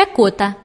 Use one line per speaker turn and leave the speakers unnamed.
Pecota